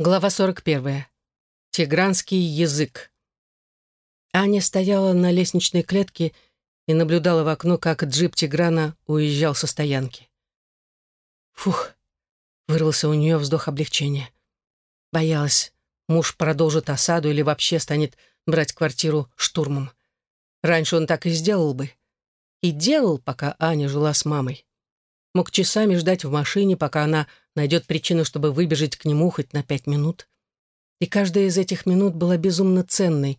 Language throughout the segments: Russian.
Глава 41. Тигранский язык. Аня стояла на лестничной клетке и наблюдала в окно, как джип Тиграна уезжал со стоянки. Фух, вырвался у нее вздох облегчения. Боялась, муж продолжит осаду или вообще станет брать квартиру штурмом. Раньше он так и сделал бы. И делал, пока Аня жила с мамой. Мог часами ждать в машине, пока она найдет причину, чтобы выбежать к нему хоть на пять минут. И каждая из этих минут была безумно ценной,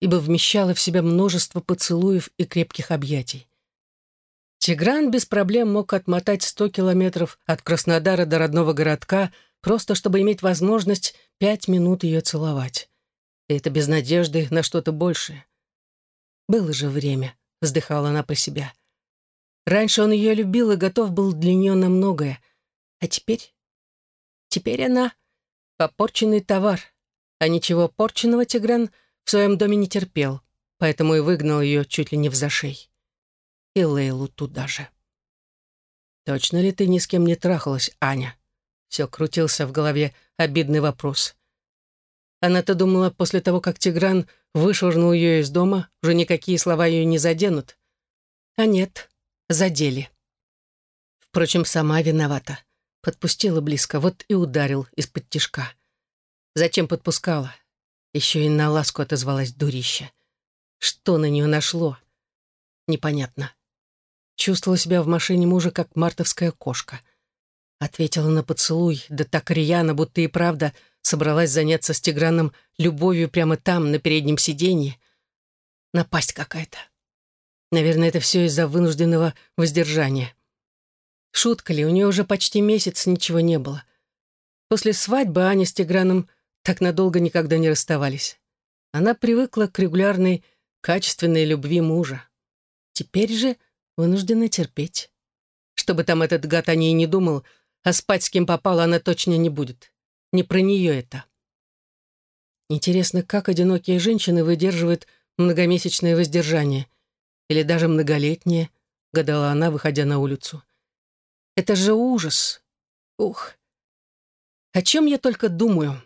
ибо вмещала в себя множество поцелуев и крепких объятий. Тигран без проблем мог отмотать сто километров от Краснодара до родного городка, просто чтобы иметь возможность пять минут ее целовать. И это без надежды на что-то большее. «Было же время», — вздыхала она про себя. Раньше он ее любил и готов был для нее на многое. А теперь Теперь она попорченный товар, а ничего порченного Тигран в своем доме не терпел, поэтому и выгнал ее чуть ли не в зашей. И Лейлу туда же. «Точно ли ты ни с кем не трахалась, Аня?» Все крутился в голове обидный вопрос. Она-то думала, после того, как Тигран вышвырнул ее из дома, уже никакие слова ее не заденут. А нет, задели. Впрочем, сама виновата. Подпустила близко, вот и ударил из-под тишка. Зачем подпускала? Еще и на ласку отозвалась дурища. Что на нее нашло? Непонятно. Чувствовала себя в машине мужа, как мартовская кошка. Ответила на поцелуй, да так рьяно, будто и правда собралась заняться с Тиграном любовью прямо там, на переднем сиденье. Напасть какая-то. Наверное, это все из-за вынужденного воздержания. Шутка ли, у нее уже почти месяц ничего не было. После свадьбы Аня с Тиграном так надолго никогда не расставались. Она привыкла к регулярной, качественной любви мужа. Теперь же вынуждена терпеть. Что бы там этот гад о ней не думал, а спать с кем попало она точно не будет. Не про нее это. Интересно, как одинокие женщины выдерживают многомесячное воздержание. Или даже многолетнее, гадала она, выходя на улицу. Это же ужас. Ух. О чем я только думаю.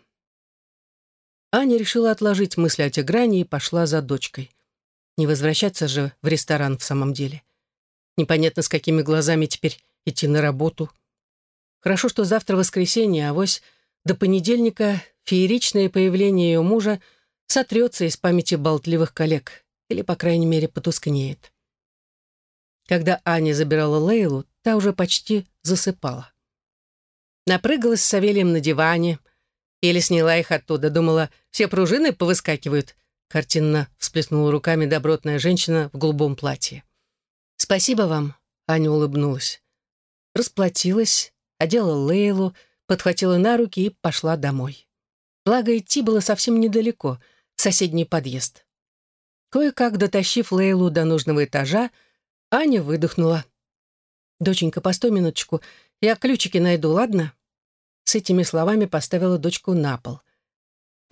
Аня решила отложить мысли о Тигране и пошла за дочкой. Не возвращаться же в ресторан в самом деле. Непонятно, с какими глазами теперь идти на работу. Хорошо, что завтра воскресенье, а вось до понедельника фееричное появление ее мужа сотрется из памяти болтливых коллег, или, по крайней мере, потускнеет. Когда Аня забирала Лейлу, та уже почти засыпала. Напрыгалась с Савелием на диване, или сняла их оттуда, думала, все пружины повыскакивают. Картинно всплеснула руками добротная женщина в голубом платье. «Спасибо вам», — Аня улыбнулась. Расплатилась, одела Лейлу, подхватила на руки и пошла домой. Благо, идти было совсем недалеко, в соседний подъезд. Кое-как дотащив Лейлу до нужного этажа, Аня выдохнула. «Доченька, постой минуточку, я ключики найду, ладно?» С этими словами поставила дочку на пол.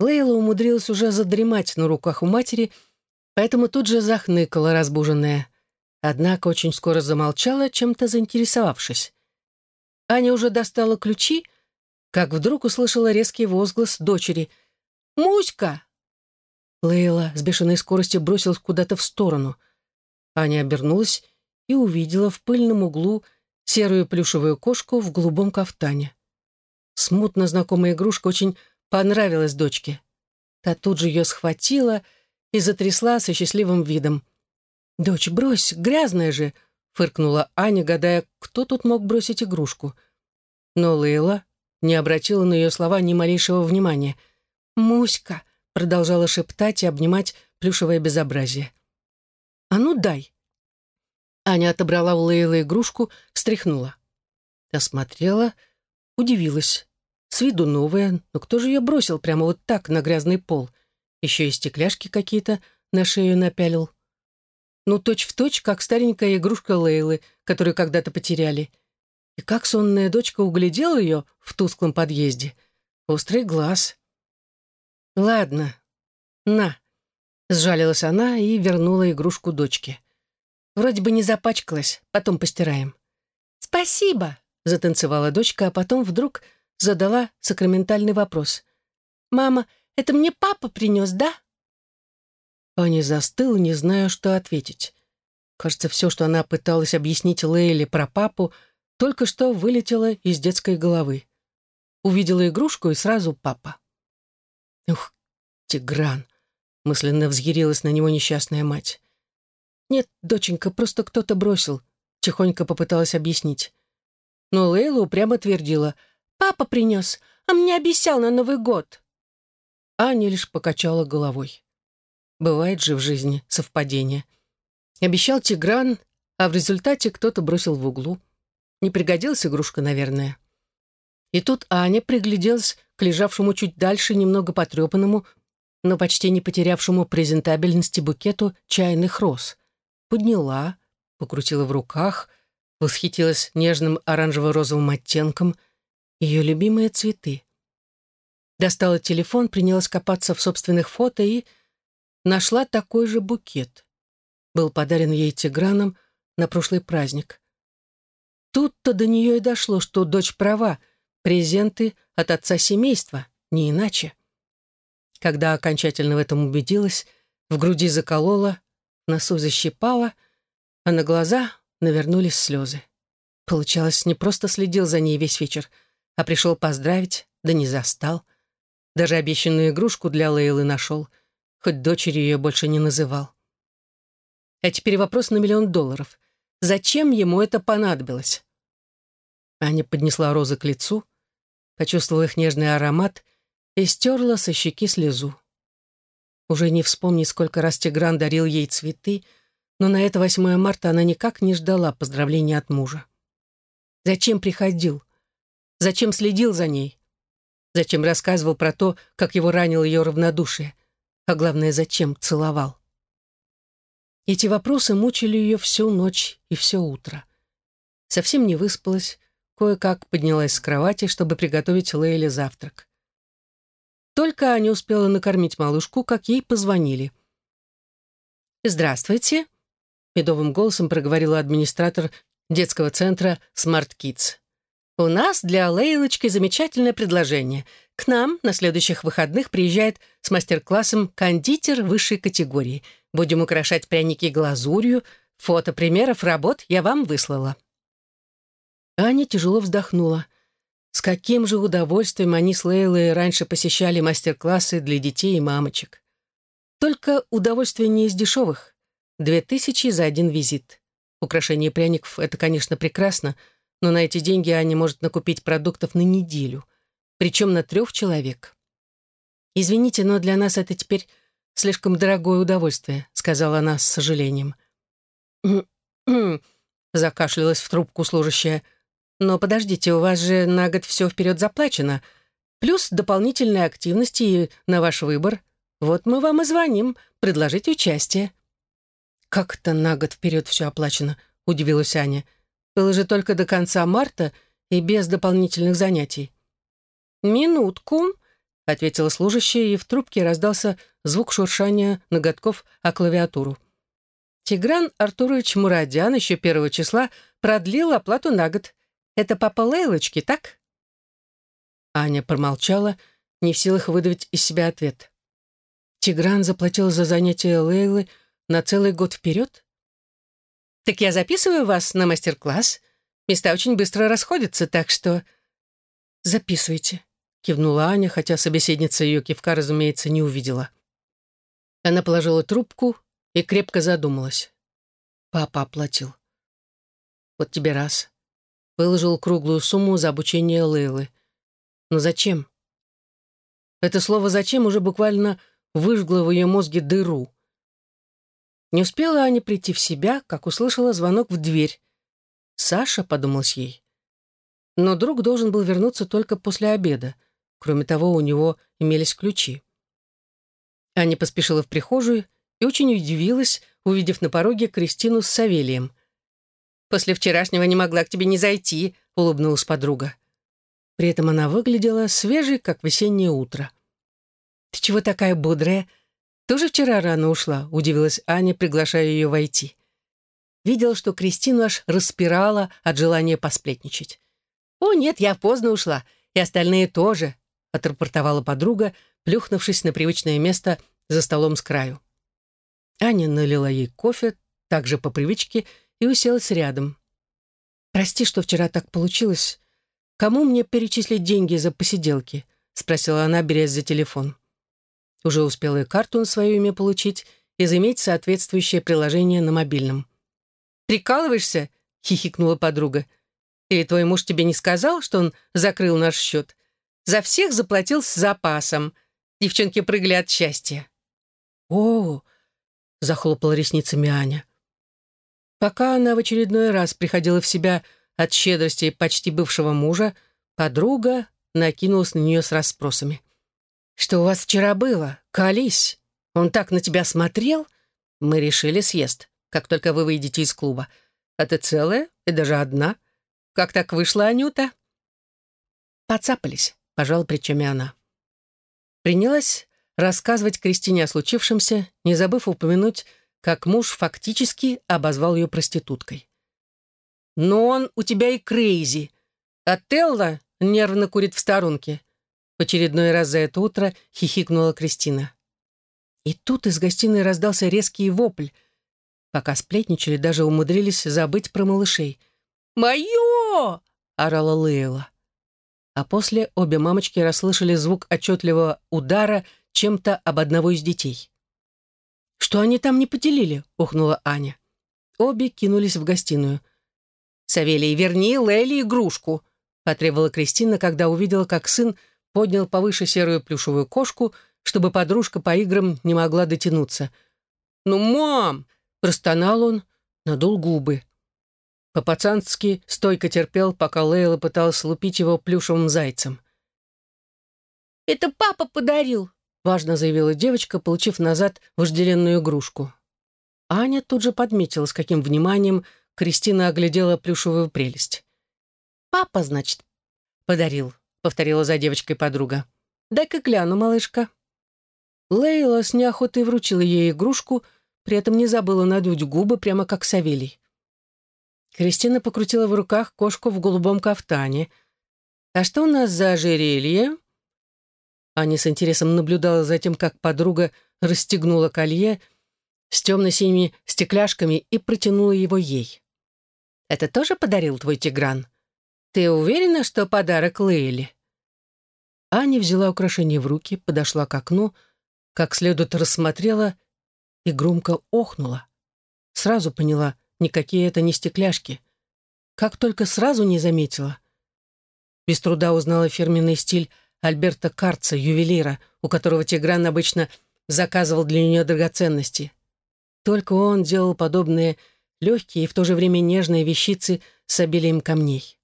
Лейла умудрилась уже задремать на руках у матери, поэтому тут же захныкала разбуженная. Однако очень скоро замолчала, чем-то заинтересовавшись. Аня уже достала ключи, как вдруг услышала резкий возглас дочери. «Муська!» Лейла с бешеной скоростью бросилась куда-то в сторону. Аня обернулась и увидела в пыльном углу серую плюшевую кошку в голубом кафтане. Смутно знакомая игрушка очень понравилась дочке. Та тут же ее схватила и затрясла со счастливым видом. «Дочь, брось, грязная же!» — фыркнула Аня, гадая, кто тут мог бросить игрушку. Но Лейла не обратила на ее слова ни малейшего внимания. «Муська!» — продолжала шептать и обнимать плюшевое безобразие. «А ну дай!» Аня отобрала у Лейлы игрушку, встряхнула. Осмотрела, удивилась. С виду новая, но кто же ее бросил прямо вот так на грязный пол? Еще и стекляшки какие-то на шею напялил. Ну, точь-в-точь, точь, как старенькая игрушка Лейлы, которую когда-то потеряли. И как сонная дочка углядела ее в тусклом подъезде. Острый глаз. «Ладно, на», — сжалилась она и вернула игрушку дочке. Вроде бы не запачкалась, потом постираем». «Спасибо», — затанцевала дочка, а потом вдруг задала сакраментальный вопрос. «Мама, это мне папа принес, да?» Аня застыла, не зная, что ответить. Кажется, все, что она пыталась объяснить Лейле про папу, только что вылетело из детской головы. Увидела игрушку и сразу папа. «Ух, Тигран!» — мысленно взъярилась на него несчастная мать. «Нет, доченька, просто кто-то бросил», — тихонько попыталась объяснить. Но Лейла упрямо твердила. «Папа принес, а мне обещал на Новый год». Аня лишь покачала головой. Бывает же в жизни совпадение. Обещал Тигран, а в результате кто-то бросил в углу. Не пригодилась игрушка, наверное. И тут Аня пригляделась к лежавшему чуть дальше, немного потрепанному, но почти не потерявшему презентабельности букету чайных роз подняла, покрутила в руках, восхитилась нежным оранжево-розовым оттенком, ее любимые цветы. Достала телефон, принялась копаться в собственных фото и нашла такой же букет. Был подарен ей Тиграном на прошлый праздник. Тут-то до нее и дошло, что дочь права, презенты от отца семейства, не иначе. Когда окончательно в этом убедилась, в груди заколола, носу защипала, а на глаза навернулись слезы. Получалось, не просто следил за ней весь вечер, а пришел поздравить, да не застал. Даже обещанную игрушку для Лейлы нашел, хоть дочерью ее больше не называл. А теперь вопрос на миллион долларов. Зачем ему это понадобилось? Аня поднесла розы к лицу, почувствовала их нежный аромат и стерла со щеки слезу. Уже не вспомнить, сколько раз Тигран дарил ей цветы, но на это 8 марта она никак не ждала поздравления от мужа. Зачем приходил? Зачем следил за ней? Зачем рассказывал про то, как его ранил ее равнодушие? А главное, зачем целовал? Эти вопросы мучили ее всю ночь и все утро. Совсем не выспалась, кое-как поднялась с кровати, чтобы приготовить Лейле завтрак. Только Аня успела накормить малышку, как ей позвонили. «Здравствуйте», — медовым голосом проговорила администратор детского центра Smart Kids. «У нас для Лейлочки замечательное предложение. К нам на следующих выходных приезжает с мастер-классом кондитер высшей категории. Будем украшать пряники глазурью. Фото примеров работ я вам выслала». Аня тяжело вздохнула. С каким же удовольствием они с Лейлой раньше посещали мастер-классы для детей и мамочек. Только удовольствие не из дешевых. Две тысячи за один визит. Украшение пряников — это, конечно, прекрасно, но на эти деньги Аня может накупить продуктов на неделю, причем на трех человек. «Извините, но для нас это теперь слишком дорогое удовольствие», — сказала она с сожалением. закашлялась в трубку служащая — но подождите, у вас же на год все вперед заплачено. Плюс дополнительные активности и на ваш выбор. Вот мы вам и звоним, предложить участие». «Как это на год вперед все оплачено?» — удивилась Аня. «Было же только до конца марта и без дополнительных занятий». «Минутку», — ответила служащая, и в трубке раздался звук шуршания ноготков о клавиатуру. Тигран Артурович Мурадян еще первого числа продлил оплату на год. Это папа Лейлочки, так?» Аня промолчала, не в силах выдавить из себя ответ. Тигран заплатил за занятия Лейлы на целый год вперед? «Так я записываю вас на мастер-класс. Места очень быстро расходятся, так что...» «Записывайте», — кивнула Аня, хотя собеседница ее кивка, разумеется, не увидела. Она положила трубку и крепко задумалась. Папа оплатил. Вот тебе раз выложил круглую сумму за обучение Лейлы. Но зачем? Это слово «зачем» уже буквально выжгло в ее мозге дыру. Не успела Аня прийти в себя, как услышала звонок в дверь. «Саша», — подумалось ей. Но друг должен был вернуться только после обеда. Кроме того, у него имелись ключи. Аня поспешила в прихожую и очень удивилась, увидев на пороге Кристину с Савелием. После вчерашнего не могла к тебе не зайти», — улыбнулась подруга. При этом она выглядела свежей, как весеннее утро. «Ты чего такая бодрая? Тоже вчера рано ушла?» — удивилась Аня, приглашая ее войти. Видела, что Кристину аж распирала от желания посплетничать. «О, нет, я поздно ушла, и остальные тоже», — отрапортовала подруга, плюхнувшись на привычное место за столом с краю. Аня налила ей кофе, также по привычке, и уселась рядом. «Прости, что вчера так получилось. Кому мне перечислить деньги за посиделки?» — спросила она, берясь за телефон. Уже успела и карту на свое имя получить и заиметь соответствующее приложение на мобильном. «Прикалываешься?» — хихикнула подруга. «Или твой муж тебе не сказал, что он закрыл наш счет? За всех заплатил с запасом. Девчонки прыгали от счастья». «О!» — захлопала ресницами Аня. Пока она в очередной раз приходила в себя от щедрости почти бывшего мужа, подруга накинулась на нее с расспросами. «Что у вас вчера было? Колись! Он так на тебя смотрел? Мы решили съест, как только вы выйдете из клуба. А ты целая и даже одна. Как так вышло, Анюта?» «Поцапались», — пожала плечами она. Принялась рассказывать Кристине о случившемся, не забыв упомянуть как муж фактически обозвал ее проституткой. «Но он у тебя и крейзи, а Телла нервно курит в сторонке», в очередной раз за это утро хихикнула Кристина. И тут из гостиной раздался резкий вопль. Пока сплетничали, даже умудрились забыть про малышей. «Мое!» — орала Лейла. А после обе мамочки расслышали звук отчетливого удара чем-то об одного из детей. «Что они там не поделили?» — ухнула Аня. Обе кинулись в гостиную. «Савелий, верни Лейли игрушку», — потребовала Кристина, когда увидела, как сын поднял повыше серую плюшевую кошку, чтобы подружка по играм не могла дотянуться. «Ну, мам!» — простонал он, надул губы. По-пацански стойко терпел, пока Лейла пыталась лупить его плюшевым зайцем. «Это папа подарил!» Важно заявила девочка, получив назад вожделенную игрушку. Аня тут же подметила, с каким вниманием Кристина оглядела плюшевую прелесть. «Папа, значит, подарил», — повторила за девочкой подруга. «Дай-ка гляну, малышка». Лейла с неохотой вручила ей игрушку, при этом не забыла надуть губы, прямо как Савелий. Кристина покрутила в руках кошку в голубом кафтане. «А что у нас за ожерелье?» Аня с интересом наблюдала за тем, как подруга расстегнула колье с темно-синими стекляшками и протянула его ей. «Это тоже подарил твой Тигран? Ты уверена, что подарок Лейли?» Аня взяла украшение в руки, подошла к окну, как следует рассмотрела и громко охнула. Сразу поняла, никакие это не стекляшки. Как только сразу не заметила. Без труда узнала фирменный стиль Альберта Карца, ювелира, у которого Тигран обычно заказывал для нее драгоценности. Только он делал подобные легкие и в то же время нежные вещицы с обилием камней.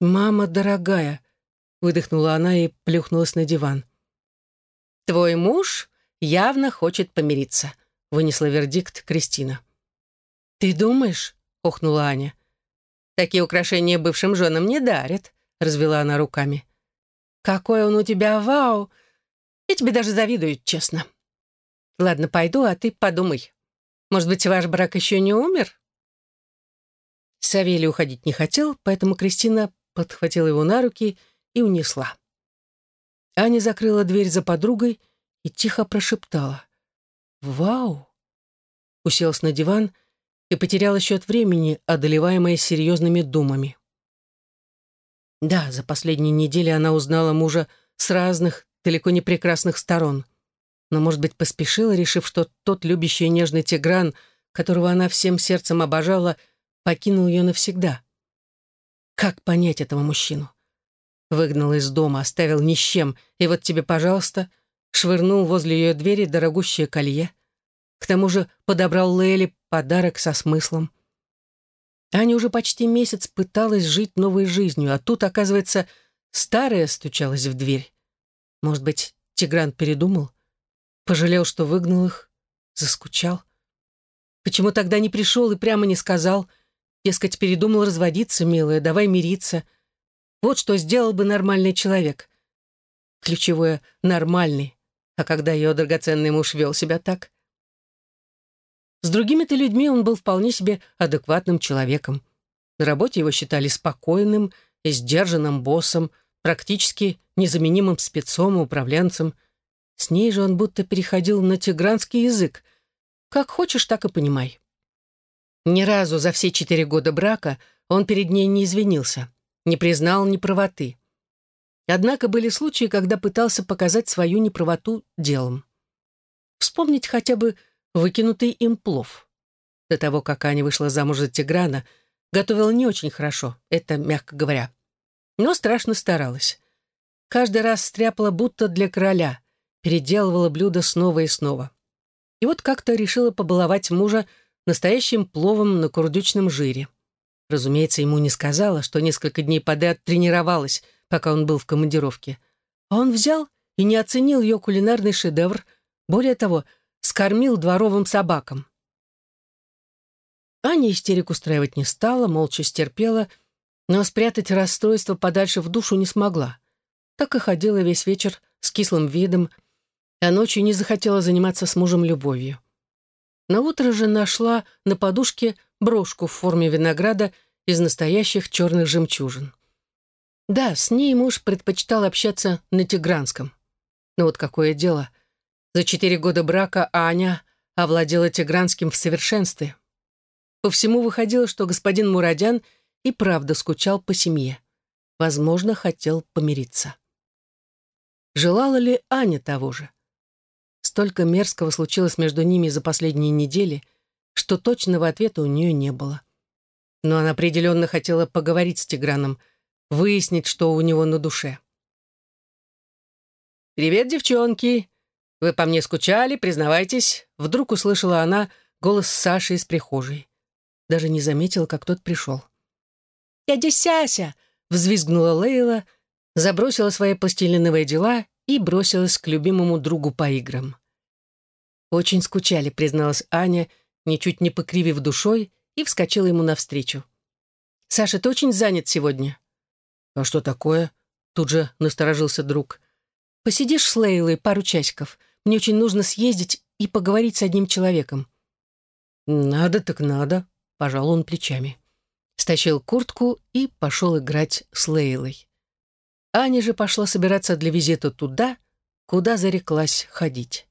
«Мама дорогая», — выдохнула она и плюхнулась на диван. «Твой муж явно хочет помириться», — вынесла вердикт Кристина. «Ты думаешь?» — охнула Аня. «Такие украшения бывшим женам не дарят», — развела она руками. Какой он у тебя, вау! Я тебе даже завидую, честно. Ладно, пойду, а ты подумай. Может быть, ваш брак еще не умер? Савелий уходить не хотел, поэтому Кристина подхватила его на руки и унесла. Аня закрыла дверь за подругой и тихо прошептала. «Вау!» Уселась на диван и потеряла счет времени, одолеваемая серьезными думами. Да, за последние недели она узнала мужа с разных, далеко не прекрасных сторон. Но, может быть, поспешила, решив, что тот любящий нежный Тигран, которого она всем сердцем обожала, покинул ее навсегда. Как понять этого мужчину? Выгнал из дома, оставил ни с чем, и вот тебе, пожалуйста, швырнул возле ее двери дорогущее колье. К тому же подобрал Лейли подарок со смыслом. Аня уже почти месяц пыталась жить новой жизнью, а тут, оказывается, старая стучалась в дверь. Может быть, Тигран передумал? Пожалел, что выгнал их? Заскучал? Почему тогда не пришел и прямо не сказал? Дескать, передумал разводиться, милая, давай мириться. Вот что сделал бы нормальный человек. Ключевое — нормальный. А когда ее драгоценный муж вел себя так? С другими-то людьми он был вполне себе адекватным человеком. На работе его считали спокойным и сдержанным боссом, практически незаменимым спецом и управленцем. С ней же он будто переходил на тигранский язык. Как хочешь, так и понимай. Ни разу за все четыре года брака он перед ней не извинился, не признал неправоты. Однако были случаи, когда пытался показать свою неправоту делом. Вспомнить хотя бы выкинутый им плов. До того, как Аня вышла замуж за Тиграна, готовила не очень хорошо, это мягко говоря. Но страшно старалась. Каждый раз стряпала будто для короля, переделывала блюдо снова и снова. И вот как-то решила побаловать мужа настоящим пловом на курдючном жире. Разумеется, ему не сказала, что несколько дней подряд тренировалась, пока он был в командировке. А он взял и не оценил ее кулинарный шедевр, более того, скормил дворовым собакам. Аня истерику устраивать не стала, молча стерпела, но спрятать расстройство подальше в душу не смогла. Так и ходила весь вечер с кислым видом, а ночью не захотела заниматься с мужем любовью. На утро же нашла на подушке брошку в форме винограда из настоящих черных жемчужин. Да, с ней муж предпочитал общаться на тигранском. Но вот какое дело. За четыре года брака Аня овладела тигранским в совершенстве. По всему выходило, что господин Мурадян и правда скучал по семье. Возможно, хотел помириться. Желала ли Аня того же? Столько мерзкого случилось между ними за последние недели, что точного ответа у нее не было. Но она определенно хотела поговорить с Тиграном, выяснить, что у него на душе. «Привет, девчонки! Вы по мне скучали, признавайтесь!» Вдруг услышала она голос Саши из прихожей. Даже не заметила, как тот пришел. «Дядя Сяся!» — взвизгнула Лейла, забросила свои пластилиновые дела и бросилась к любимому другу по играм. «Очень скучали», — призналась Аня, ничуть не покривив душой, и вскочила ему навстречу. «Саша, ты очень занят сегодня». «А что такое?» — тут же насторожился друг. «Посидишь с Лейлой пару часиков. Мне очень нужно съездить и поговорить с одним человеком». «Надо так надо», — пожал он плечами. Стащил куртку и пошел играть с Лейлой. Аня же пошла собираться для визита туда, куда зареклась ходить.